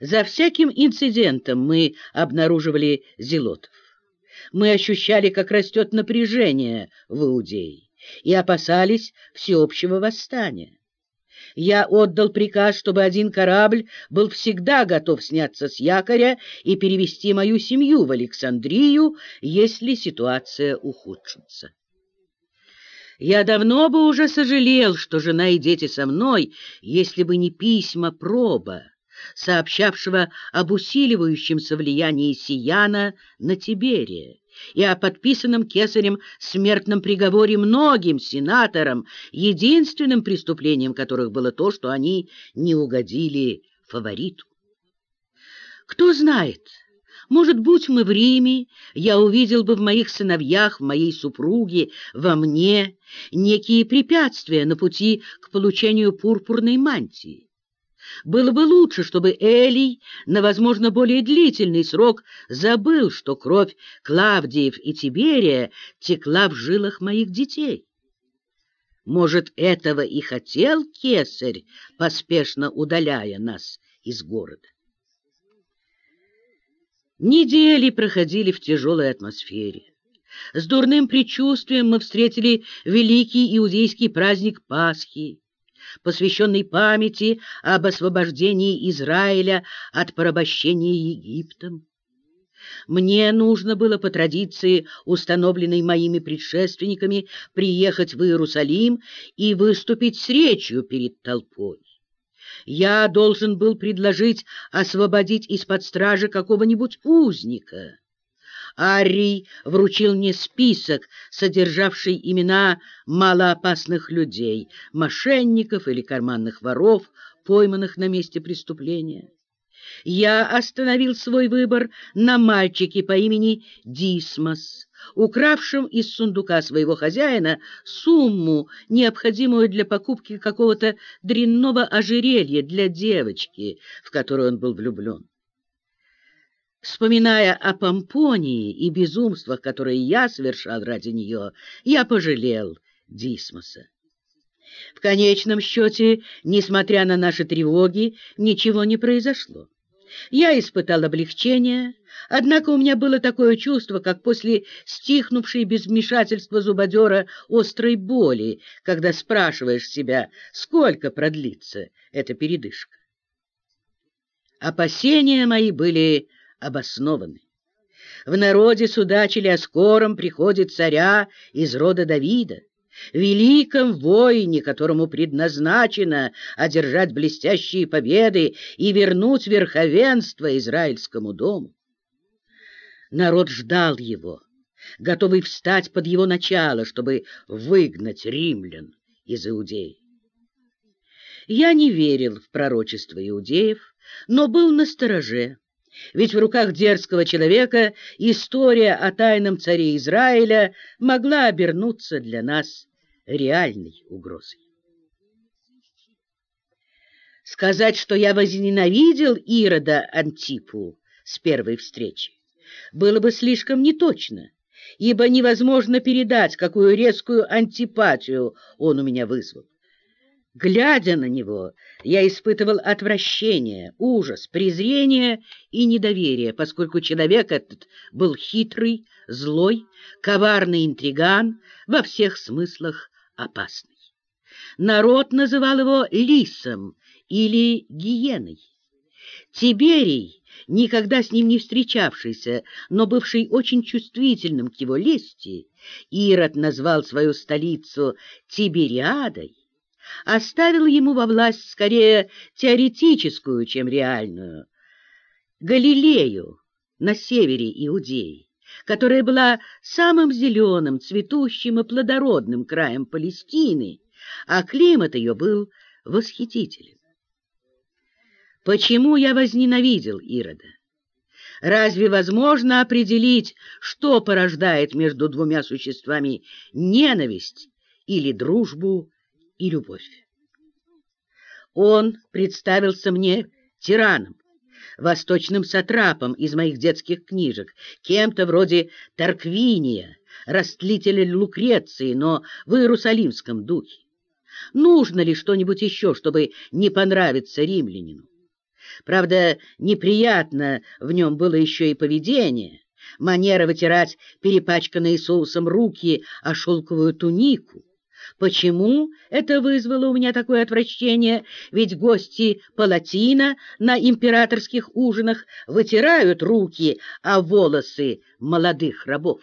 За всяким инцидентом мы обнаруживали зелотов. Мы ощущали, как растет напряжение в Иудее, и опасались всеобщего восстания. Я отдал приказ, чтобы один корабль был всегда готов сняться с якоря и перевести мою семью в Александрию, если ситуация ухудшится. Я давно бы уже сожалел, что жена и дети со мной, если бы не письма проба, сообщавшего об усиливающемся влиянии Сияна на Тиберия и о подписанном кесарем смертном приговоре многим сенаторам, единственным преступлением которых было то, что они не угодили фавориту. Кто знает, может, будь мы в Риме, я увидел бы в моих сыновьях, в моей супруге, во мне некие препятствия на пути к получению пурпурной мантии. Было бы лучше, чтобы Элий на, возможно, более длительный срок забыл, что кровь Клавдиев и Тиберия текла в жилах моих детей. Может, этого и хотел кесарь, поспешно удаляя нас из города. Недели проходили в тяжелой атмосфере. С дурным предчувствием мы встретили великий иудейский праздник Пасхи, посвященный памяти об освобождении Израиля от порабощения Египтом. Мне нужно было по традиции, установленной моими предшественниками, приехать в Иерусалим и выступить с речью перед толпой. Я должен был предложить освободить из-под стражи какого-нибудь узника. Арий вручил мне список, содержавший имена малоопасных людей, мошенников или карманных воров, пойманных на месте преступления. Я остановил свой выбор на мальчике по имени Дисмос, укравшем из сундука своего хозяина сумму, необходимую для покупки какого-то дрянного ожерелья для девочки, в которую он был влюблен. Вспоминая о Помпонии и безумствах, которые я совершал ради нее, я пожалел Дисмоса. В конечном счете, несмотря на наши тревоги, ничего не произошло. Я испытал облегчение, однако у меня было такое чувство, как после стихнувшей без вмешательства зубодера острой боли, когда спрашиваешь себя, сколько продлится эта передышка. Опасения мои были обоснованы. В народе судачили о скором приходе царя из рода Давида великом воине, которому предназначено одержать блестящие победы и вернуть верховенство Израильскому дому. Народ ждал его, готовый встать под его начало, чтобы выгнать римлян из Иудеи. Я не верил в пророчество иудеев, но был настороже, ведь в руках дерзкого человека история о тайном царе Израиля могла обернуться для нас реальной угрозой. Сказать, что я возненавидел Ирода Антипу с первой встречи, было бы слишком неточно, ибо невозможно передать, какую резкую антипатию он у меня вызвал. Глядя на него, я испытывал отвращение, ужас, презрение и недоверие, поскольку человек этот был хитрый, злой, коварный интриган во всех смыслах опасный. Народ называл его лисом или гиеной. Тиберий, никогда с ним не встречавшийся, но бывший очень чувствительным к его лести, Ирод назвал свою столицу Тибериадой, оставил ему во власть скорее теоретическую, чем реальную, Галилею на севере Иудеи которая была самым зеленым, цветущим и плодородным краем Палестины, а климат ее был восхитителен. Почему я возненавидел Ирода? Разве возможно определить, что порождает между двумя существами ненависть или дружбу и любовь? Он представился мне тираном, восточным сатрапом из моих детских книжек, кем-то вроде Тарквиния, растлителя Лукреции, но в иерусалимском духе. Нужно ли что-нибудь еще, чтобы не понравиться римлянину? Правда, неприятно в нем было еще и поведение, манера вытирать перепачканные соусом руки о шелковую тунику. Почему это вызвало у меня такое отвращение? Ведь гости палатина на императорских ужинах вытирают руки о волосы молодых рабов.